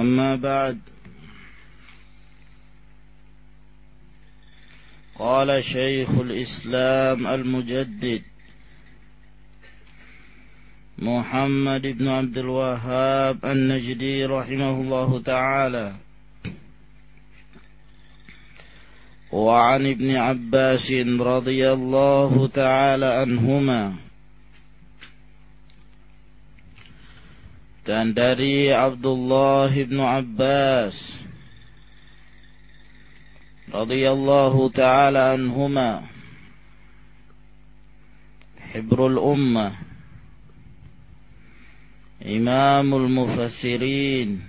أما بعد. قال شيخ الإسلام المجدد محمد بن عبد الوهاب النجدي رحمه الله تعالى. وعن ابن عباس رضي الله تعالى عنهما. Dan dari Abdullah bin Abbas radhiyallahu taala anhuma hibrul ummah imamul mufassirin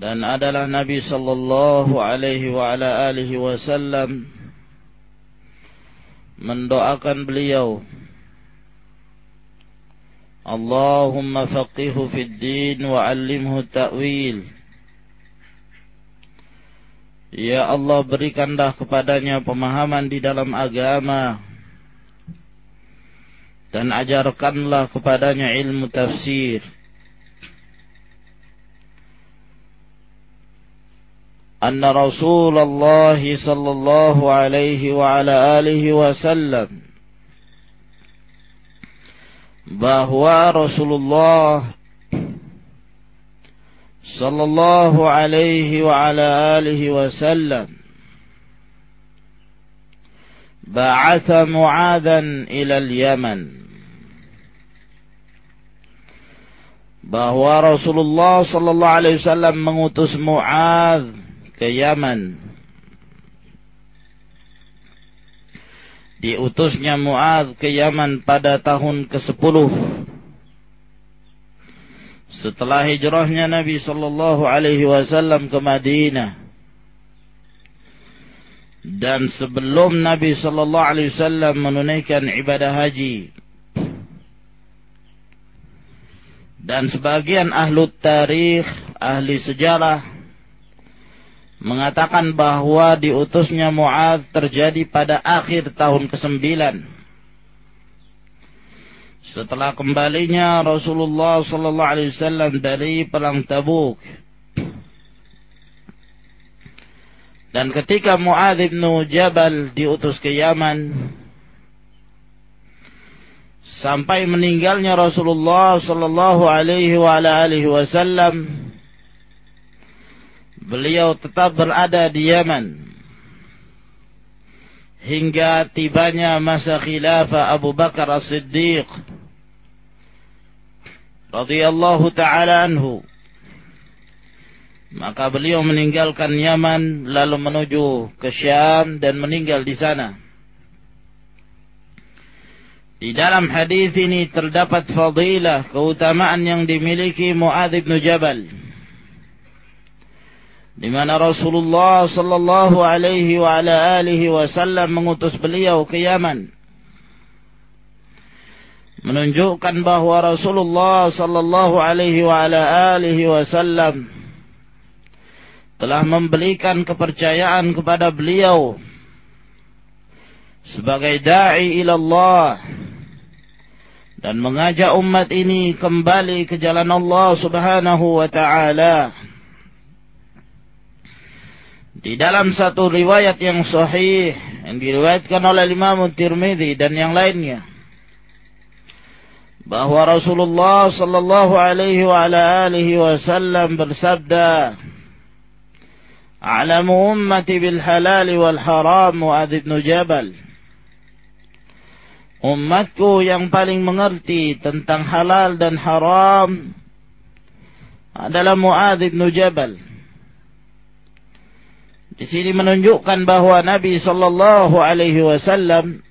dan adalah Nabi sallallahu alaihi wa ala alihi wasallam mendoakan beliau Faqihu fid din wa 'allimhu ta'wil. Ya Allah berikanlah kepadanya pemahaman di dalam agama dan ajarkanlah kepadanya ilmu tafsir. Anna Rasulullah sallallahu alaihi wa ala alihi wasallam bahwa Rasulullah sallallahu alaihi wa ala alihi wasallam Mu'adhan ila al-Yaman bahwa Rasulullah sallallahu alaihi wasallam mengutus Mu'adh ke Yaman diutusnya Mu'ad ke Yaman pada tahun ke-10 setelah hijrahnya Nabi sallallahu alaihi wasallam ke Madinah. Dan sebelum Nabi sallallahu alaihi wasallam menunaikan ibadah haji. Dan sebagian ahlu tarikh ahli sejarah mengatakan bahwa diutusnya Mu'ad terjadi pada akhir tahun ke-9. Setelah kembalinya Rasulullah sallallahu alaihi wasallam dari perang Tabuk. Dan ketika Mu'ad bin Jabal diutus ke Yaman sampai meninggalnya Rasulullah sallallahu alaihi wasallam beliau tetap berada di Yaman hingga tibanya masa khilafah Abu Bakar As-Siddiq radhiyallahu taala anhu. Maka beliau meninggalkan Yaman lalu menuju ke Syam dan meninggal di sana. Di dalam hadis ini terdapat fadilah keutamaan yang dimiliki Muadz bin Jabal di mana Rasulullah sallallahu alaihi wa ala alihi wasallam mengutus beliau ke Yaman. Menunjukkan bahwa Rasulullah sallallahu alaihi wa ala alihi wasallam telah memberikan kepercayaan kepada beliau sebagai dai ila Allah dan mengajak umat ini kembali ke jalan Allah Subhanahu wa taala di dalam satu riwayat yang sahih yang diriwayatkan oleh Imam Tirmidzi dan yang lainnya bahwa Rasulullah sallallahu alaihi wa ala alihi wasallam bersabda A'lamu ummati bil halal wal haram Mu'adz bin Jabal Umatku yang paling mengerti tentang halal dan haram adalah Mu'adz bin Jabal. Di sini menunjukkan bahwa Nabi sallallahu alaihi wasallam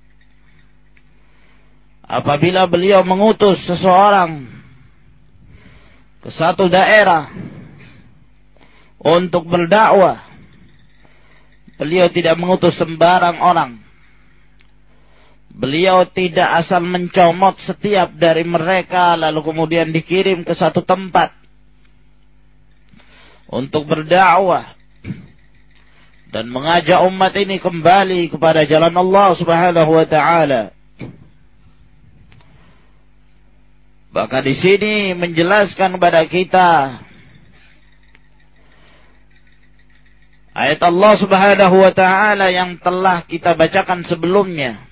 apabila beliau mengutus seseorang ke satu daerah untuk berdakwah beliau tidak mengutus sembarang orang. Beliau tidak asal mencomot setiap dari mereka lalu kemudian dikirim ke satu tempat untuk berdakwah dan mengajak umat ini kembali kepada jalan Allah Subhanahu wa taala. Maka di sini menjelaskan kepada kita ayat Allah Subhanahu wa taala yang telah kita bacakan sebelumnya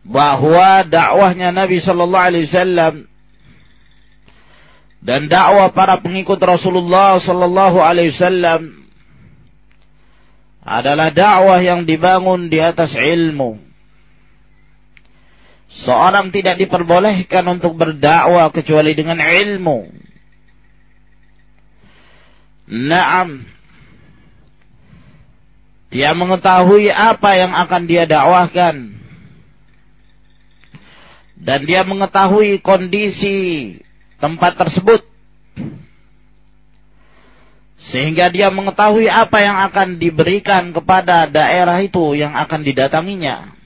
bahwa dakwahnya Nabi sallallahu alaihi wasallam dan dakwah para pengikut Rasulullah sallallahu alaihi wasallam adalah dakwah yang dibangun di atas ilmu Seorang tidak diperbolehkan untuk berdakwah kecuali dengan ilmu. Naam. Dia mengetahui apa yang akan dia dakwahkan. Dan dia mengetahui kondisi tempat tersebut. Sehingga dia mengetahui apa yang akan diberikan kepada daerah itu yang akan didatanginya.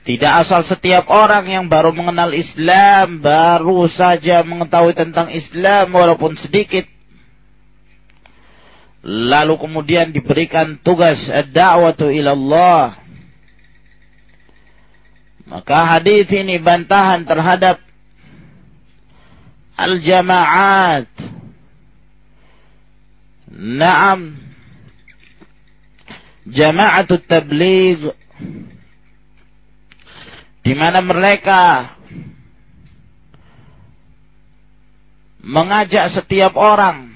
Tidak asal setiap orang yang baru mengenal Islam, baru saja mengetahui tentang Islam walaupun sedikit. Lalu kemudian diberikan tugas ad-da'watu ilallah. Maka hadis ini bantahan terhadap al-jama'at. Naam. Jama'atut tabligh di mana mereka mengajak setiap orang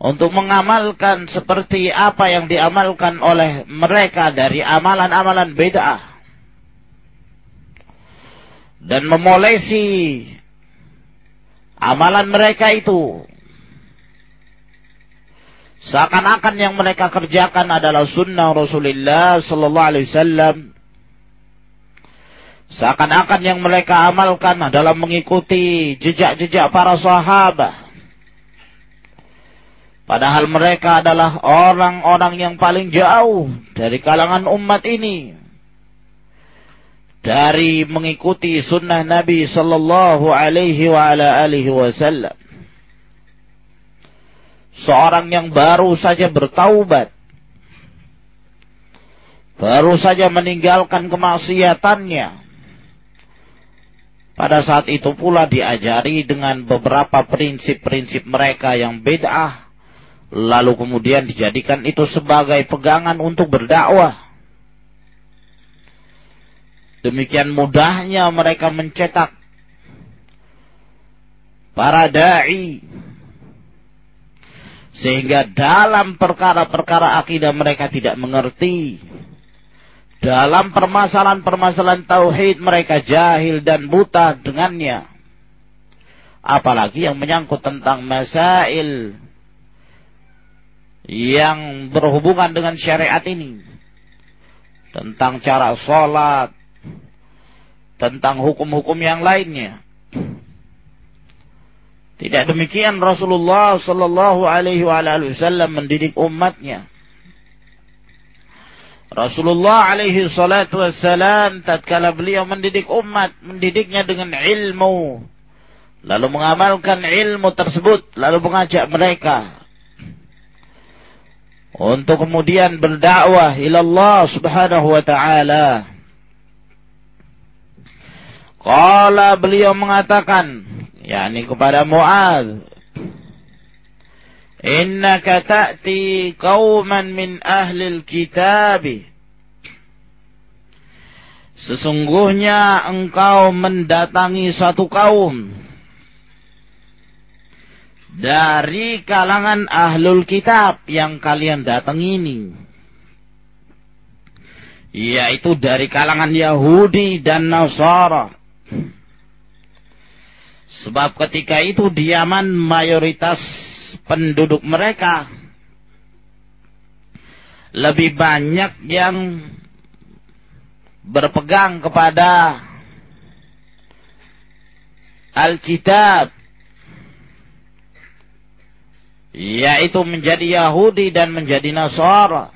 untuk mengamalkan seperti apa yang diamalkan oleh mereka dari amalan-amalan beda dan memolesi amalan mereka itu seakan-akan yang mereka kerjakan adalah sunnah Rasulullah sallallahu alaihi wasallam Seakan-akan yang mereka amalkan adalah mengikuti jejak-jejak para sahabat. Padahal mereka adalah orang-orang yang paling jauh dari kalangan umat ini. Dari mengikuti sunnah Nabi sallallahu alaihi wasallam. Seorang yang baru saja bertaubat. Baru saja meninggalkan kemaksiatannya pada saat itu pula diajari dengan beberapa prinsip-prinsip mereka yang beda, lalu kemudian dijadikan itu sebagai pegangan untuk berdakwah. Demikian mudahnya mereka mencetak para dai sehingga dalam perkara-perkara akidah mereka tidak mengerti dalam permasalahan-permasalahan tauhid mereka jahil dan buta dengannya. Apalagi yang menyangkut tentang masail yang berhubungan dengan syariat ini. Tentang cara sholat. Tentang hukum-hukum yang lainnya. Tidak demikian Rasulullah sallallahu alaihi wasallam mendidik umatnya. Rasulullah alaihi salatu wassalam tatkala beliau mendidik umat, mendidiknya dengan ilmu. Lalu mengamalkan ilmu tersebut, lalu mengajak mereka untuk kemudian berdakwah ilallah subhanahu wa ta'ala. Qala beliau mengatakan, yakni kepada Mu'adz innaka ta'ti qauman min ahli kitab Sesungguhnya engkau mendatangi satu kaum dari kalangan ahlul kitab yang kalian datang ini. Yaitu dari kalangan Yahudi dan Nasara. Sebab ketika itu diaman mayoritas penduduk mereka. Lebih banyak yang berpegang kepada Alkitab yaitu menjadi Yahudi dan menjadi Nasara.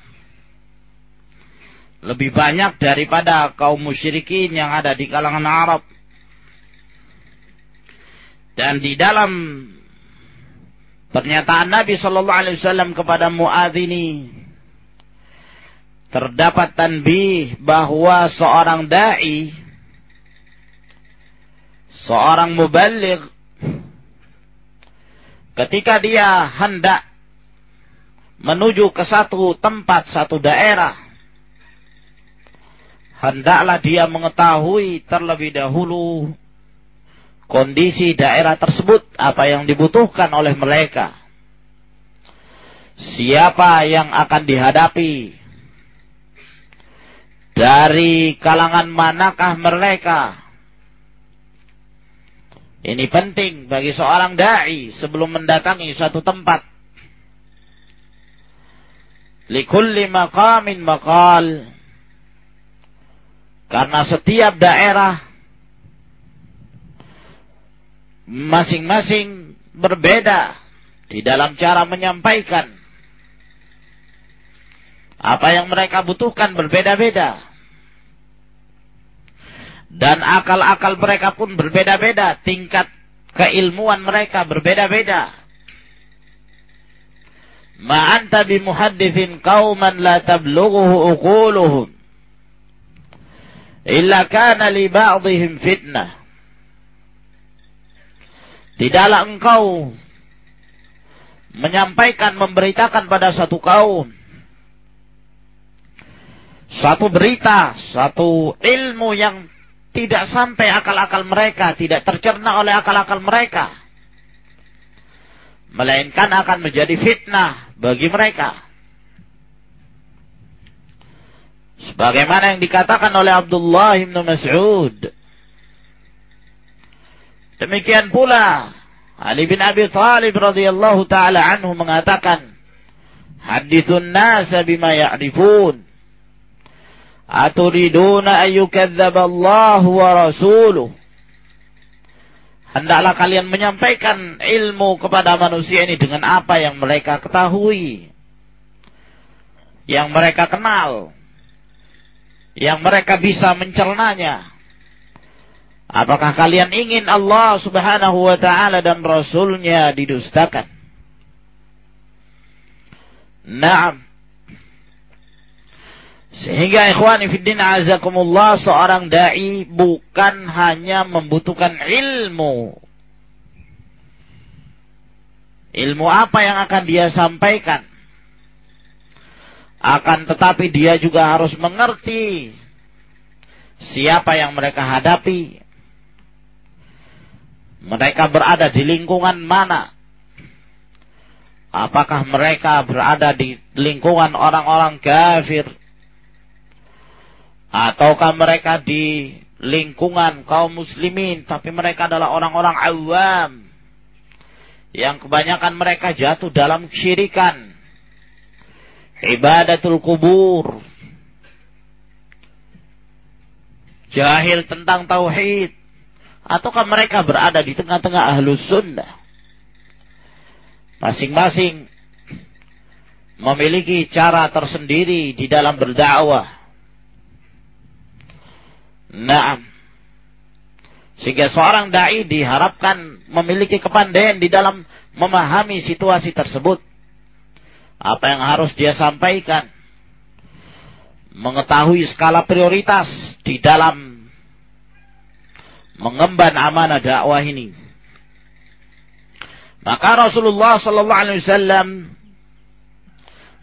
Lebih banyak daripada kaum musyrikin yang ada di kalangan Arab dan di dalam pernyataan Nabi Shallallahu Alaihi Wasallam kepada Muadz ini terdapat tanbih bahwa seorang dai, seorang mubalik, ketika dia hendak menuju ke satu tempat, satu daerah, hendaklah dia mengetahui terlebih dahulu kondisi daerah tersebut, apa yang dibutuhkan oleh mereka. Siapa yang akan dihadapi dari kalangan manakah mereka? Ini penting bagi seorang dai sebelum mendatangi suatu tempat. Likulli maqamin maqal. Karena setiap daerah masing-masing berbeda di dalam cara menyampaikan apa yang mereka butuhkan berbeda-beda. Dan akal-akal mereka pun berbeda-beda. Tingkat keilmuan mereka berbeda-beda. Ma anta bimuhaddithin qauman la tablughuhu uquluhum. Illa kana li ba'dihim fitnah. Tidaklah engkau menyampaikan, memberitakan pada satu kaum satu berita, satu ilmu yang tidak sampai akal-akal mereka, tidak tercerna oleh akal-akal mereka. Melainkan akan menjadi fitnah bagi mereka. Sebagaimana yang dikatakan oleh Abdullah bin Mas'ud. Demikian pula Ali bin Abi Thalib radhiyallahu taala anhu mengatakan, "Hadithun nasa bima ya'rifun." Aturiduna ayyukadzdzab Allah wa rasuluh. Hendaklah kalian menyampaikan ilmu kepada manusia ini dengan apa yang mereka ketahui. Yang mereka kenal. Yang mereka bisa mencernanya. Apakah kalian ingin Allah subhanahu wa ta'ala dan Rasulnya didustakan? Naam. Sehingga ikhwan fiddin azakumullah seorang dai bukan hanya membutuhkan ilmu. Ilmu apa yang akan dia sampaikan? Akan tetapi dia juga harus mengerti siapa yang mereka hadapi. Mereka berada di lingkungan mana? Apakah mereka berada di lingkungan orang-orang kafir? Ataukah mereka di lingkungan kaum muslimin tapi mereka adalah orang-orang awam yang kebanyakan mereka jatuh dalam syirikan ibadatul kubur jahil tentang tauhid ataukah mereka berada di tengah-tengah ahlus sunnah masing-masing memiliki cara tersendiri di dalam berdakwah Naam. Sehingga seorang dai diharapkan memiliki kepandaian di dalam memahami situasi tersebut. Apa yang harus dia sampaikan. Mengetahui skala prioritas di dalam mengemban amanah dakwah ini. Maka Rasulullah sallallahu alaihi wasallam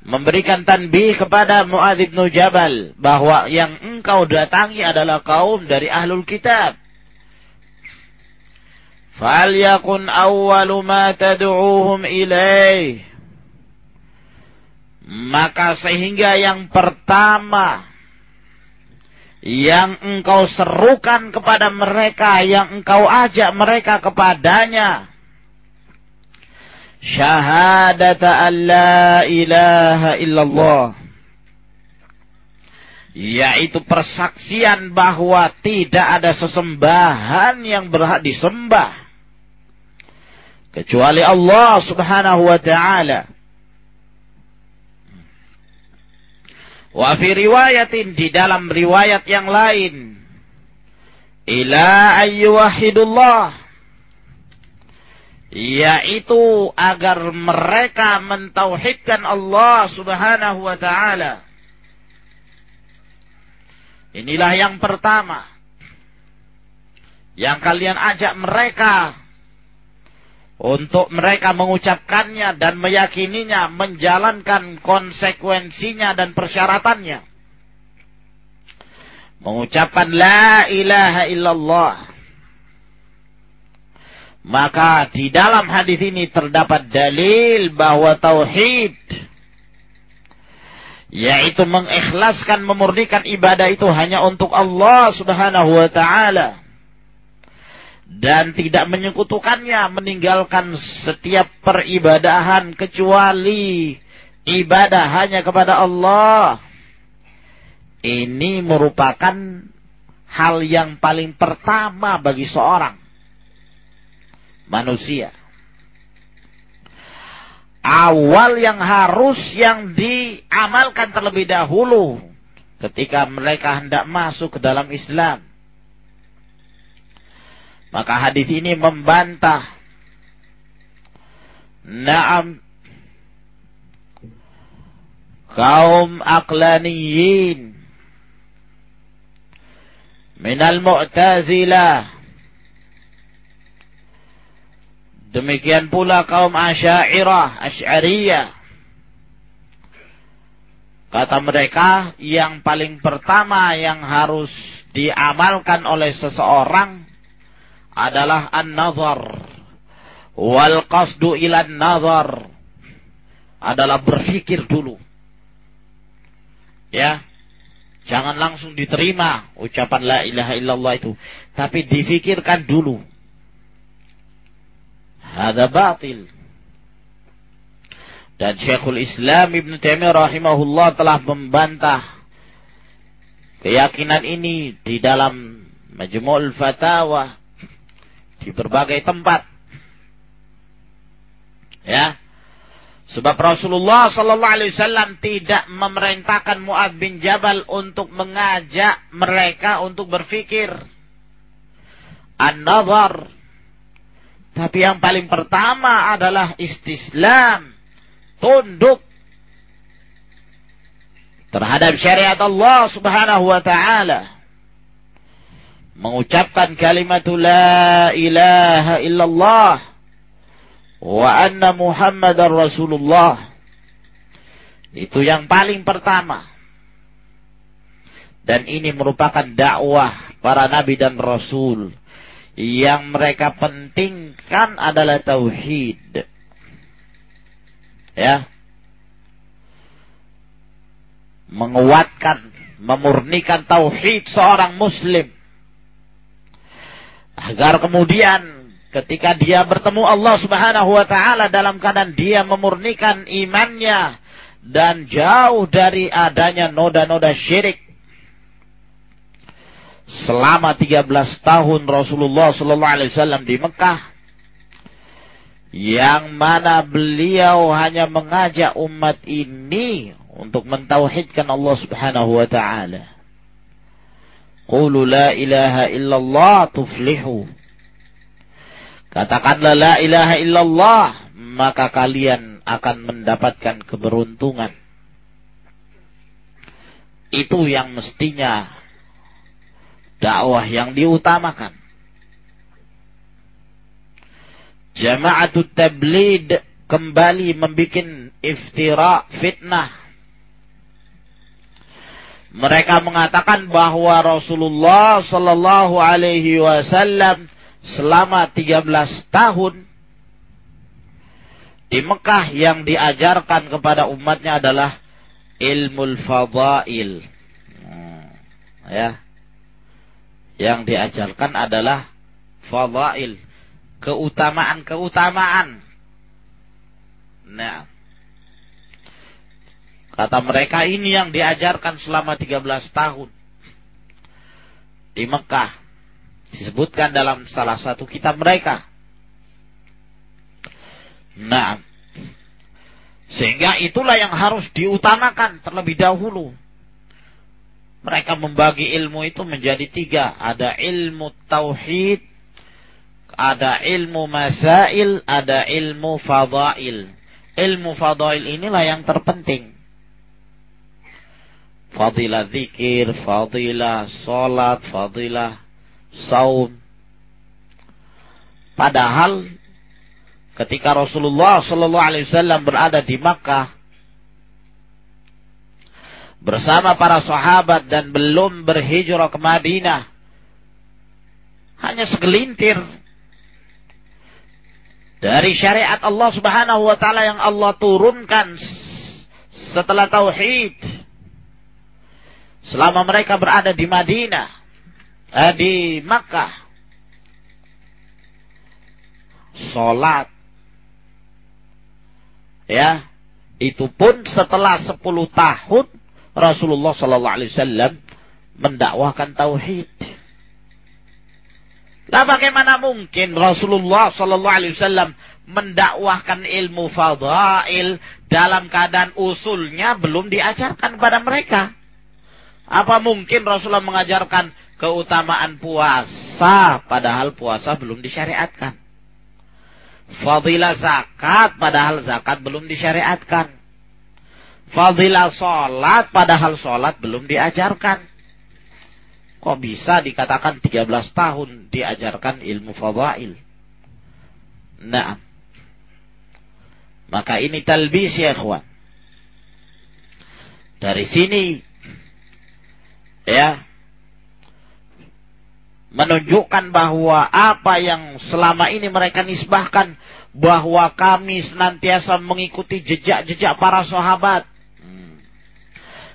memberikan tanbih kepada Muadz bin Jabal bahwa yang engkau datangi adalah kaum dari ahlul kitab. Fal yakun awwalu ma tad'uuhum ilaih. Maka sehingga yang pertama yang engkau serukan kepada mereka, yang engkau ajak mereka kepadanya. Syahadata an la ilaha illallah. Yaitu persaksian bahwa tidak ada sesembahan yang berhak disembah. Kecuali Allah subhanahu wa ta'ala. Wa fi riwayatin di dalam riwayat yang lain. Ila ayyuhidullah. Yaitu agar mereka mentauhidkan Allah subhanahu wa ta'ala. Inilah yang pertama. Yang kalian ajak mereka untuk mereka mengucapkannya dan meyakininya, menjalankan konsekuensinya dan persyaratannya. Mengucapkan la ilaha illallah. Maka di dalam hadis ini terdapat dalil bahwa tauhid yaitu mengikhlaskan memurnikan ibadah itu hanya untuk Allah Subhanahu wa taala dan tidak menyekutukannya meninggalkan setiap peribadahan kecuali ibadah hanya kepada Allah. Ini merupakan hal yang paling pertama bagi seorang manusia. Awal yang harus yang diamalkan terlebih dahulu ketika mereka hendak masuk ke dalam Islam maka hadis ini membantah. Naam. Kaum aqlaniyin. Minal mu'tazilah. Demikian pula kaum asyairah asy'ariyah. Kata mereka yang paling pertama yang harus diamalkan oleh seseorang adalah an-nazar. Wal qasdu ila nazar adalah berpikir dulu. Ya. Jangan langsung diterima ucapan la ilaha illallah itu. Tapi difikirkan dulu. Ada batil. Dan Syekhul Islam Ibn Taimiyah rahimahullah telah membantah keyakinan ini di dalam Majmu'ul Fatawa di berbagai tempat. Ya. Sebab Rasulullah sallallahu alaihi wasallam tidak memerintahkan Muad bin Jabal untuk mengajak mereka untuk berfikir. An-nazar. Tapi yang paling pertama adalah istislam, tunduk terhadap syariat Allah Subhanahu wa taala mengucapkan kalimat la ilaha illallah wa anna muhammadar rasulullah. Itu yang paling pertama. Dan ini merupakan dakwah para nabi dan rasul. Yang mereka pentingkan adalah tauhid. Ya. Menguatkan memurnikan tauhid seorang muslim agar kemudian ketika dia bertemu Allah Subhanahu wa taala dalam keadaan dia memurnikan imannya dan jauh dari adanya noda-noda syirik. Selama 13 tahun Rasulullah sallallahu alaihi wasallam di Mekah yang mana beliau hanya mengajak umat ini untuk mentauhidkan Allah Subhanahu wa taala. Qulu la ilaha illallah tuflihu. Katakanlah la ilaha illallah, maka kalian akan mendapatkan keberuntungan. Itu yang mestinya dakwah yang diutamakan. Jama'atut tablid kembali membuat iftira fitnah Mereka mengatakan bahwa Rasulullah Sallallahu Alaihi Wasallam selama 13 tahun di Mekah yang diajarkan kepada umatnya adalah ilmu fadail. Hmm, ya. Yang diajarkan adalah fadail, keutamaan-keutamaan. Nah, kata mereka ini yang diajarkan selama 13 tahun di Mekah. Disebutkan dalam salah satu kitab mereka. Nah, sehingga itulah yang harus diutamakan terlebih dahulu. Mereka membagi ilmu itu menjadi tiga. Ada ilmu tauhid, ada ilmu masail, ada ilmu fadail. Ilmu fadail inilah yang terpenting. Fadilah zikir, fadilah salat, fadilah saum. Padahal ketika Rasulullah Shallallahu Alaihi Wasallam berada di Makkah bersama para sahabat dan belum berhijrah ke Madinah, hanya segelintir dari syariat Allah Subhanahu wa taala yang Allah turunkan setelah tauhid selama mereka berada di Madinah eh, di Makkah salat Ya, itu pun setelah 10 tahun Rasulullah Sallallahu Alaihi Wasallam mendakwahkan tauhid. Lah bagaimana mungkin Rasulullah Sallallahu Alaihi Wasallam mendakwahkan ilmu fadail dalam keadaan usulnya belum diajarkan kepada mereka? Apa mungkin Rasulullah mengajarkan keutamaan puasa padahal puasa belum disyariatkan? Fadilah zakat padahal zakat belum disyariatkan. Fadilah sholat padahal sholat belum diajarkan. Kok bisa dikatakan 13 tahun diajarkan ilmu fadail? Nah. Maka ini talbis ya. Dari sini ya menunjukkan bahwa apa yang selama ini mereka nisbahkan bahwa kami senantiasa mengikuti jejak-jejak para sahabat.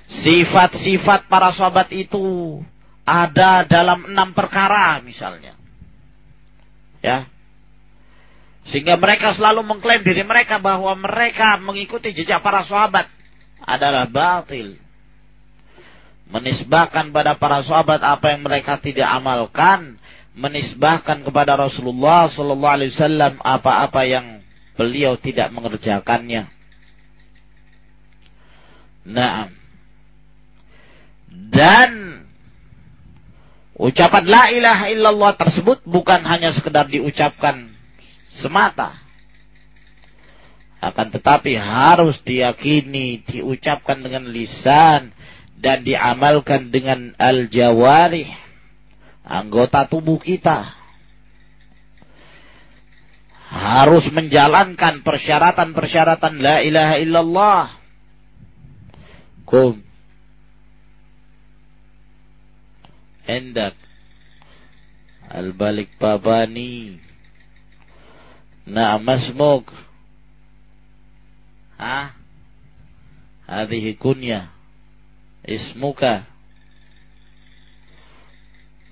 Sifat-sifat para sahabat itu ada dalam enam perkara misalnya. Ya. Sehingga mereka selalu mengklaim diri mereka bahwa mereka mengikuti jejak para sahabat adalah batil menisbahkan pada para sahabat apa yang mereka tidak amalkan, menisbahkan kepada Rasulullah sallallahu alaihi wasallam apa-apa yang beliau tidak mengerjakannya. Nah, dan ucapan la ilaha illallah tersebut bukan hanya sekedar diucapkan semata, akan tetapi harus diyakini, diucapkan dengan lisan, dan diamalkan dengan al-jawarih anggota tubuh kita harus menjalankan persyaratan-persyaratan la ilaha illallah. Kum. Hendak al-balik babani. Na'am ha kunyah ismuka.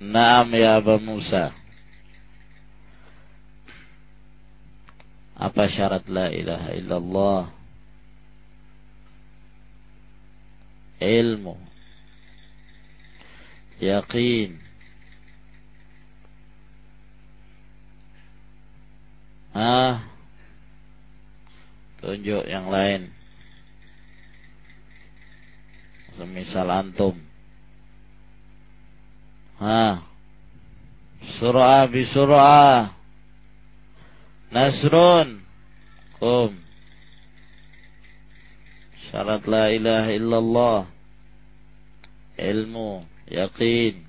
Naam ya Aba Musa. Apa syarat la ilaha illallah? Ilmu. Yakin Ah. Tunjuk yang lain semisal antum. Ha surah bi surah nasrun. Kum. Syarat la ilaha illallah. Ilmu yakin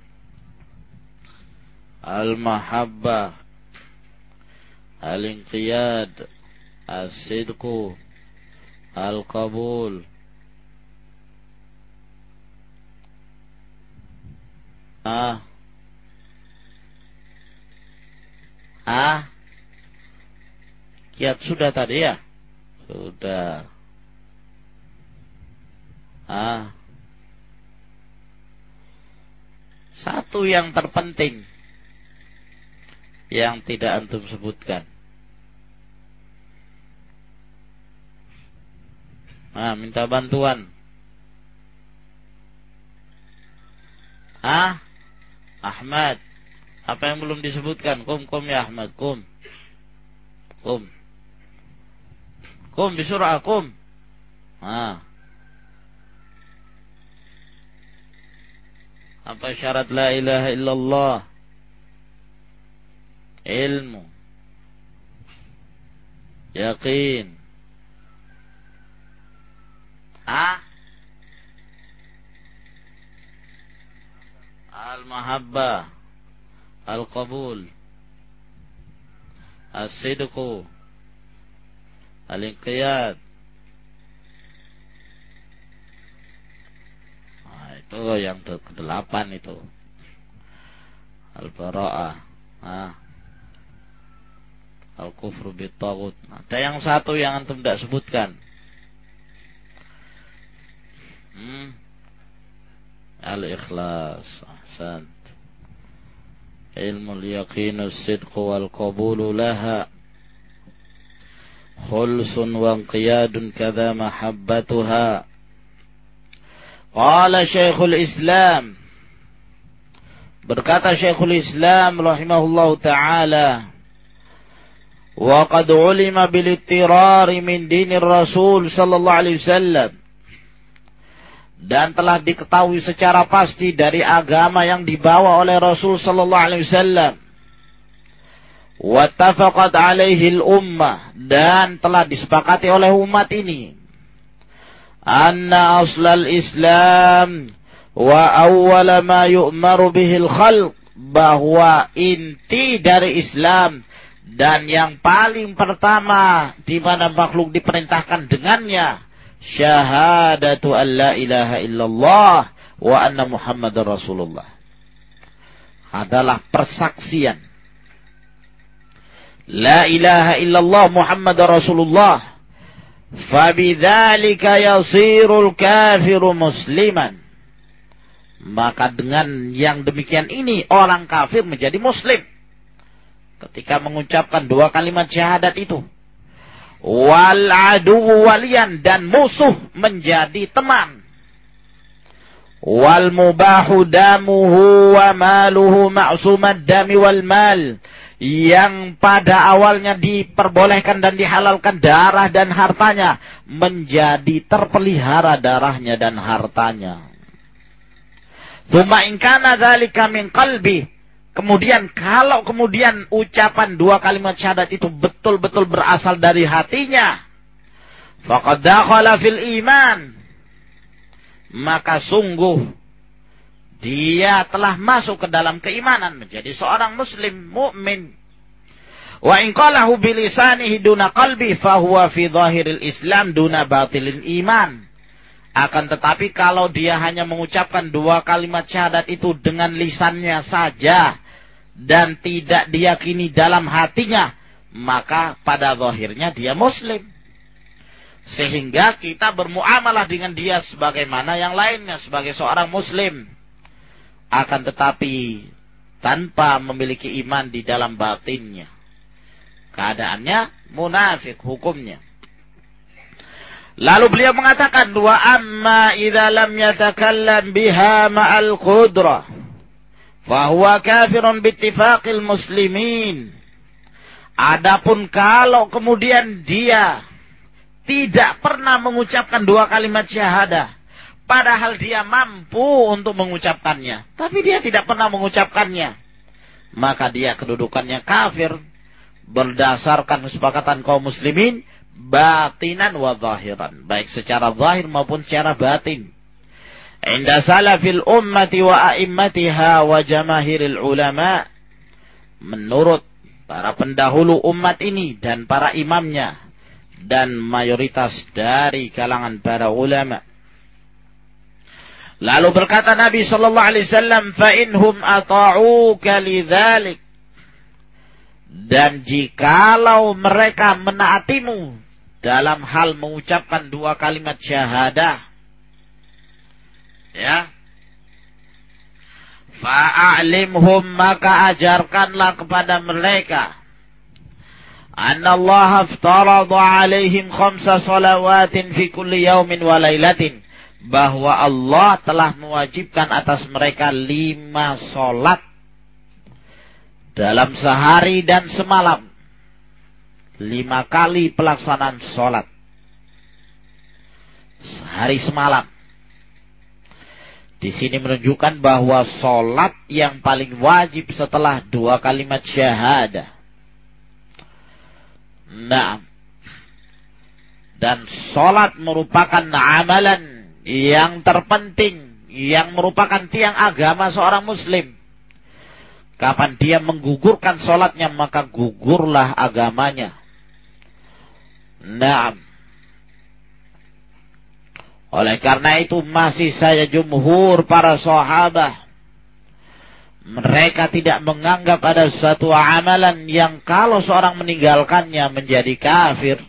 al mahabbah al inqiyad as-sidqu. Al qabul Ah. Ah. Kiat sudah tadi ya? Sudah. Ah. Satu yang terpenting yang tidak antum sebutkan. Nah, minta bantuan. Ah, Ahmad. Apa yang belum disebutkan? Kum, kum ya Ahmad, kum. Kum. Kum, bisurah, kum. Ah. Apa syarat la ilaha illallah? Ilmu. Yakin. Ah? Al-mahabbah. Al-qabul. As-sidqu. Al-inqiyad. itu yang ke-8 itu. Al-bara'ah. Nah. Al-kufru bitagut. Ada yang satu yang antum tidak sebutkan. Hmm. Al-ikhlas. Ahsan. Ilmu al-yaqinu sidqu wal-qabulu laha. Khulsun wa inqiyadun kada mahabbatuha. Qala Syekhul Islam Berkata Syekhul Islam rahimahullahu taala Wa qad ulima bil ittirari min dinir Rasul sallallahu alaihi wasallam dan telah diketahui secara pasti dari agama yang dibawa oleh Rasul sallallahu alaihi wasallam. Wattafaqat alaihi al-ummah dan telah disepakati oleh umat ini. Anna aslal Islam wa awwala ma yu'maru bihil khalq. Bahwa inti dari Islam dan yang paling pertama di mana makhluk diperintahkan dengannya syahadatu an la ilaha illallah wa anna muhammadar rasulullah adalah persaksian la ilaha illallah muhammadar rasulullah Fabidzalika yasirul kafiru musliman. Maka dengan yang demikian ini orang kafir menjadi muslim. Ketika mengucapkan dua kalimat syahadat itu. Wal adu walian dan musuh menjadi teman. Wal mubahu damuhu wa maluhu ma'sumad dami wal mal yang pada awalnya diperbolehkan dan dihalalkan darah dan hartanya menjadi terpelihara darahnya dan hartanya. Tsumma in kana min qalbi. Kemudian kalau kemudian ucapan dua kalimat syahadat itu betul-betul berasal dari hatinya, faqad dakhala fil iman. Maka sungguh dia telah masuk ke dalam keimanan menjadi seorang muslim mukmin. Wa in qalahu bilisanihi duna qalbi fahuwa fi dhahiril Islam duna batilil iman. Akan tetapi kalau dia hanya mengucapkan dua kalimat syahadat itu dengan lisannya saja dan tidak diyakini dalam hatinya, maka pada zahirnya dia muslim. Sehingga kita bermuamalah dengan dia sebagaimana yang lainnya sebagai seorang muslim akan tetapi tanpa memiliki iman di dalam batinnya. Keadaannya munafik hukumnya. Lalu beliau mengatakan wa amma idza lam yatakallam biha ma'al qudrah fahuwa kafirun bittifaqil muslimin. Adapun kalau kemudian dia tidak pernah mengucapkan dua kalimat syahadah Padahal dia mampu untuk mengucapkannya. Tapi dia tidak pernah mengucapkannya. Maka dia kedudukannya kafir. Berdasarkan kesepakatan kaum muslimin. Batinan wa zahiran. Baik secara zahir maupun secara batin. Inda salafil ummati wa a'immatiha wa jamahiril ulama. Menurut para pendahulu umat ini dan para imamnya. Dan mayoritas dari kalangan para ulama Lalu berkata Nabi sallallahu alaihi wasallam, "Fa inhum ata'uka lidzalik." Dan jikalau mereka menaatimu dalam hal mengucapkan dua kalimat syahadah, ya, fa'alimhum maka ajarkanlah kepada mereka anna Allah aftarada alaihim khamsa salawatin fi kulli yaumin wa lailatin bahwa Allah telah mewajibkan atas mereka lima solat dalam sehari dan semalam. Lima kali pelaksanaan solat. Sehari semalam. Di sini menunjukkan bahwa solat yang paling wajib setelah dua kalimat syahadah. Nah, dan solat merupakan amalan yang terpenting, yang merupakan tiang agama seorang muslim. Kapan dia menggugurkan sholatnya, maka gugurlah agamanya. Nah, oleh karena itu masih saya jumhur para sahabat. Mereka tidak menganggap ada suatu amalan yang kalau seorang meninggalkannya menjadi kafir.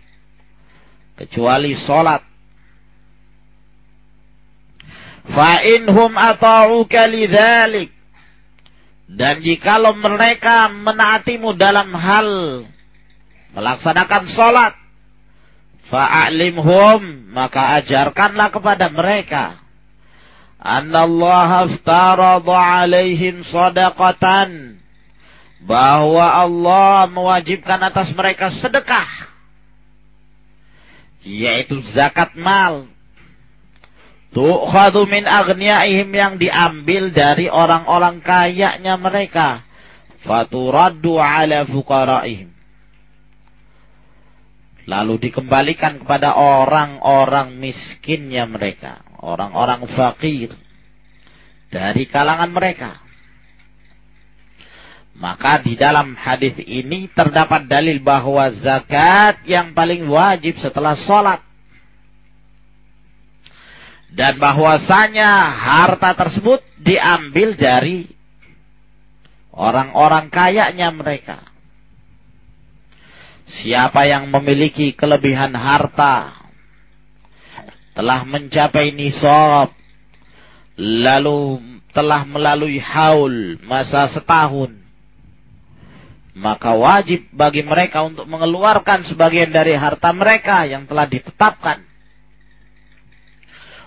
Kecuali sholat. Fa'inhum ata'uka lidhalik. Dan jikalau mereka menaatimu dalam hal melaksanakan sholat, fa'alimhum, maka ajarkanlah kepada mereka. Allah aftarada alaihim sadaqatan. Bahwa Allah mewajibkan atas mereka sedekah. Yaitu zakat mal Tu'khadu min agniyaihim yang diambil dari orang-orang kayanya mereka. Faturaddu ala fuqaraihim. Lalu dikembalikan kepada orang-orang miskinnya mereka. Orang-orang fakir. Dari kalangan mereka. Maka di dalam hadis ini terdapat dalil bahwa zakat yang paling wajib setelah sholat dan bahwasanya harta tersebut diambil dari orang-orang kayanya mereka. Siapa yang memiliki kelebihan harta telah mencapai nisab lalu telah melalui haul masa setahun maka wajib bagi mereka untuk mengeluarkan sebagian dari harta mereka yang telah ditetapkan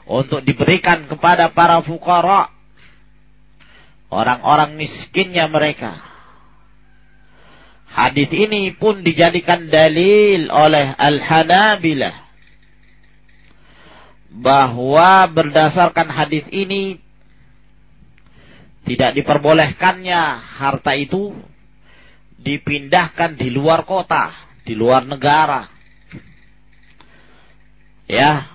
untuk diberikan kepada para fukara orang-orang miskinnya mereka. Hadis ini pun dijadikan dalil oleh Al-Hanabilah bahwa berdasarkan hadis ini tidak diperbolehkannya harta itu dipindahkan di luar kota, di luar negara. Ya,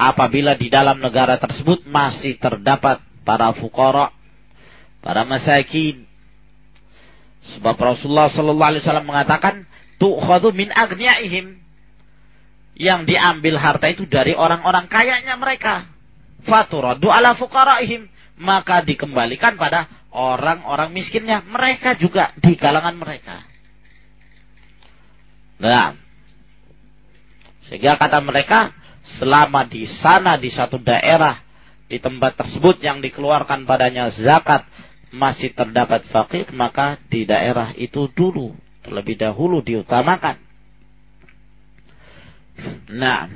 apabila di dalam negara tersebut masih terdapat para fukara, para masakin. Sebab Rasulullah sallallahu alaihi wasallam mengatakan, "Tu'khadhu min agniyaihim." Yang diambil harta itu dari orang-orang kayanya mereka. Faturadu ala fuqaraihim. Maka dikembalikan pada orang-orang miskinnya. Mereka juga di kalangan mereka. Nah. Sehingga kata mereka, selama di sana di satu daerah di tempat tersebut yang dikeluarkan padanya zakat masih terdapat fakir maka di daerah itu dulu terlebih dahulu diutamakan. Nah,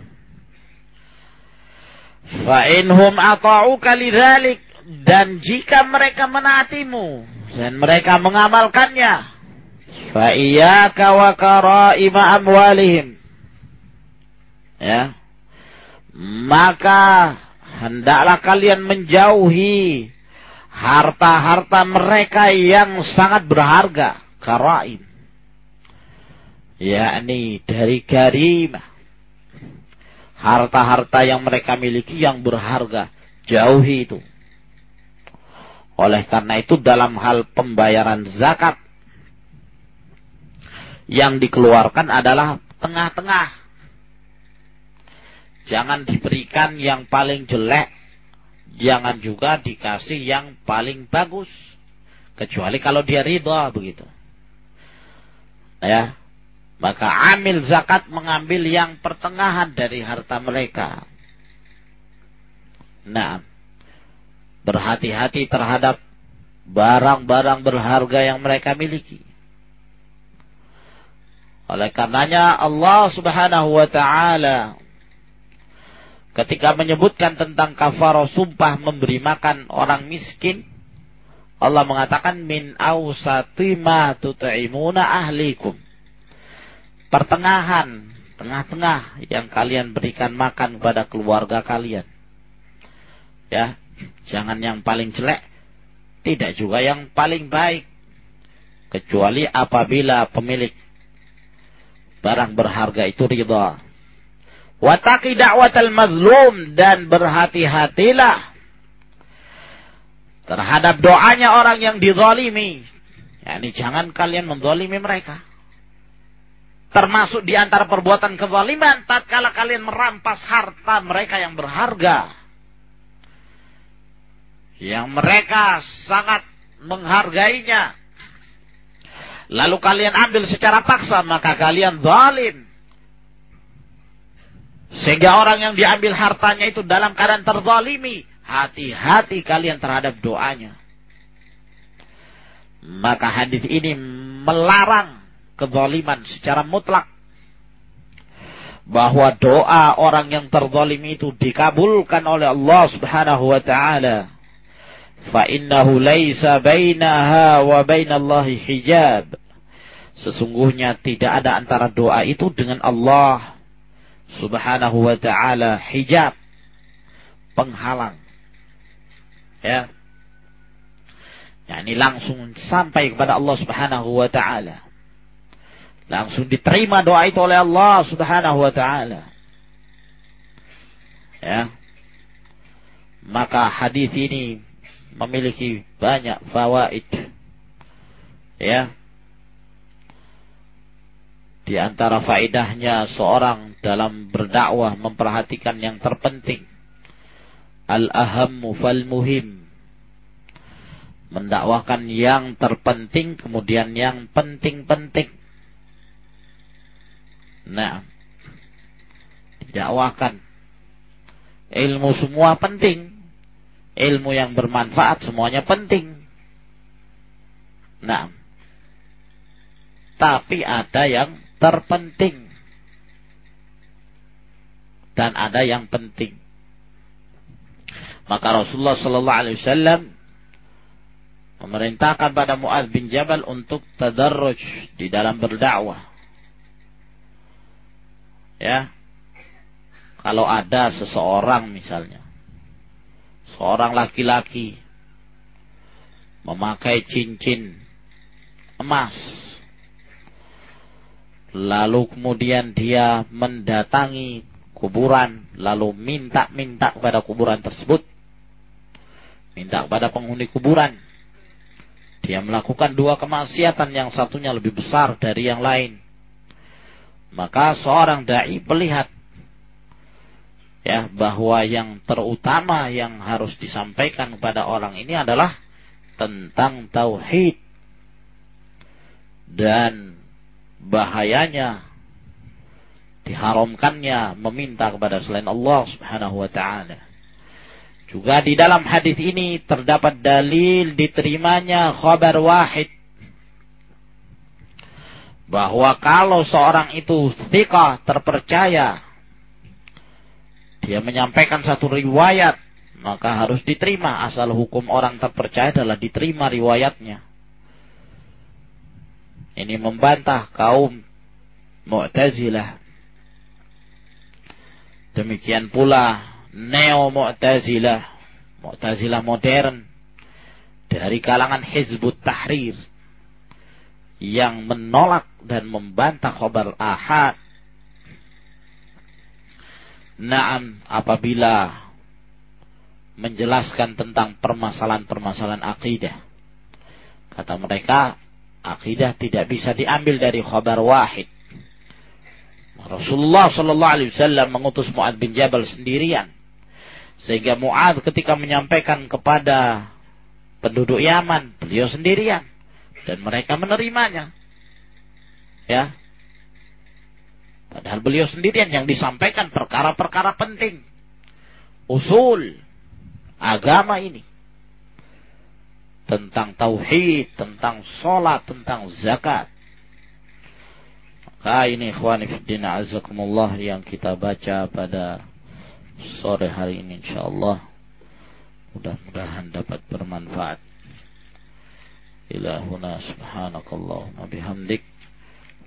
fa'inhum ata'uka lidzalik dan jika mereka menaatimu dan mereka mengamalkannya fa iyyaka wa karaima amwalihim. Ya. Maka hendaklah kalian menjauhi harta-harta mereka yang sangat berharga. Karaim. Yakni dari karimah harta-harta yang mereka miliki yang berharga. Jauhi itu. Oleh karena itu dalam hal pembayaran zakat yang dikeluarkan adalah tengah-tengah. Jangan diberikan yang paling jelek. Jangan juga dikasih yang paling bagus. Kecuali kalau dia ridha begitu. Ya. Maka amil zakat mengambil yang pertengahan dari harta mereka. Nah, berhati-hati terhadap barang-barang berharga yang mereka miliki. Oleh karenanya Allah Subhanahu wa taala ketika menyebutkan tentang kafarah sumpah memberi makan orang miskin Allah mengatakan min awsati ma tut'imuna ahlikum. Pertengahan, tengah-tengah yang kalian berikan makan kepada keluarga kalian. Ya, jangan yang paling jelek, tidak juga yang paling baik. Kecuali apabila pemilik barang berharga itu ridha. Wataki da'watal mazlum dan berhati-hatilah terhadap doanya orang yang dizalimi. Yani jangan kalian menzalimi mereka. Termasuk di antara perbuatan kezaliman tatkala kalian merampas harta mereka yang berharga. Yang mereka sangat menghargainya lalu kalian ambil secara paksa, maka kalian zalim. Sehingga orang yang diambil hartanya itu dalam keadaan terzalimi. Hati-hati kalian terhadap doanya. Maka hadis ini melarang kezaliman secara mutlak. Bahwa doa orang yang terzalimi itu dikabulkan oleh Allah subhanahu wa ta'ala innahu laisa bainaha wa bainallahi hijab. Sesungguhnya tidak ada antara doa itu dengan Allah Subhanahu wa taala hijab penghalang. Ya. Ya, ini langsung sampai kepada Allah Subhanahu wa taala. Langsung diterima doa itu oleh Allah Subhanahu wa taala. Ya. Maka hadis ini memiliki banyak fawaid. Ya. Di antara faedahnya seorang dalam berdakwah memperhatikan yang terpenting. Al-ahammu fal muhim. Mendakwahkan yang terpenting kemudian yang penting-penting. Nah, didakwahkan. Ilmu semua penting ilmu yang bermanfaat semuanya penting. Nah, tapi ada yang terpenting dan ada yang penting. Maka Rasulullah Sallallahu Alaihi Wasallam memerintahkan pada Muaz bin Jabal untuk tadarruj di dalam berdakwah. Ya, kalau ada seseorang misalnya seorang laki-laki memakai cincin emas lalu kemudian dia mendatangi kuburan lalu minta-minta kepada kuburan tersebut. Minta kepada penghuni kuburan. Dia melakukan dua kemaksiatan yang satunya lebih besar dari yang lain. Maka seorang dai melihat ya bahwa yang terutama yang harus disampaikan kepada orang ini adalah tentang tauhid. Dan bahayanya diharamkannya meminta kepada selain Allah Subhanahu wa taala. Juga di dalam hadis ini terdapat dalil diterimanya khabar wahid bahwa kalau seorang itu thiqah terpercaya dia menyampaikan satu riwayat, maka harus diterima. Asal hukum orang terpercaya adalah diterima riwayatnya. Ini membantah kaum Mu'tazilah. Demikian pula Neo Mu'tazilah. Mu'tazilah modern. Dari kalangan Hizbut Tahrir. Yang menolak dan membantah khobar ahad Naam apabila menjelaskan tentang permasalahan-permasalahan akidah. Kata mereka, akidah tidak bisa diambil dari khabar wahid. Rasulullah Shallallahu Alaihi Wasallam mengutus Muad bin Jabal sendirian, Sehingga Mu'ad ketika menyampaikan kepada penduduk Yaman, beliau sendirian. Dan mereka menerimanya. Ya. Padahal beliau sendirian yang disampaikan perkara-perkara penting. Usul agama ini. Tentang tauhid, tentang sholat, tentang zakat. Maka ini ikhwani fiddina azakumullah yang kita baca pada sore hari ini insyaallah. Mudah-mudahan dapat bermanfaat. Ilahuna subhanakallahumma bihamdik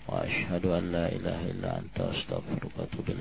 wa ashhadu an la ilaha illa anta astaghfiruka wa atubu